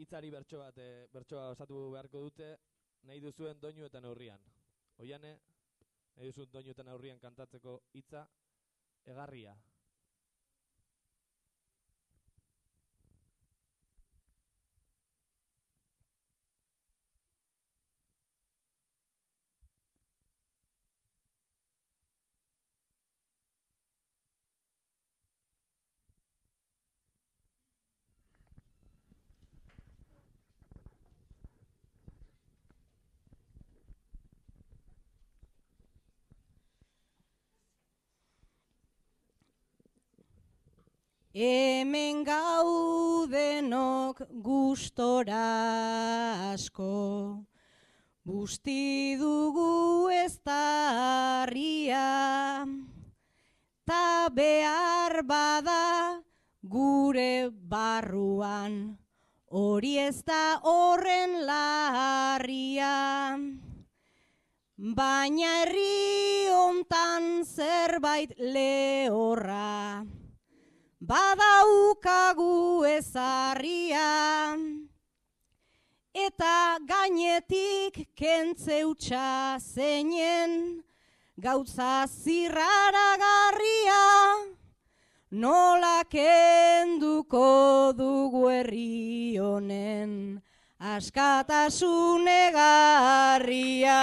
hitzari bertso bat, e, bertsoa osatu beharko dute, nahi duzuen doinu eta neurrian. Oiane, nahi duzuen doinu eta neurrian kantatzeko hitza, egarria. Hemen gaudenok gustora asko, busti dugu ez tarria, ta behar bada gure barruan, hori ez da horren larria. Baina herri hontan zerbait lehorra, badaukagu ezarria eta gainetik kentzeutxa zeinen gautza zirrara garria nola kenduko dugu herri honen askatasun egarria.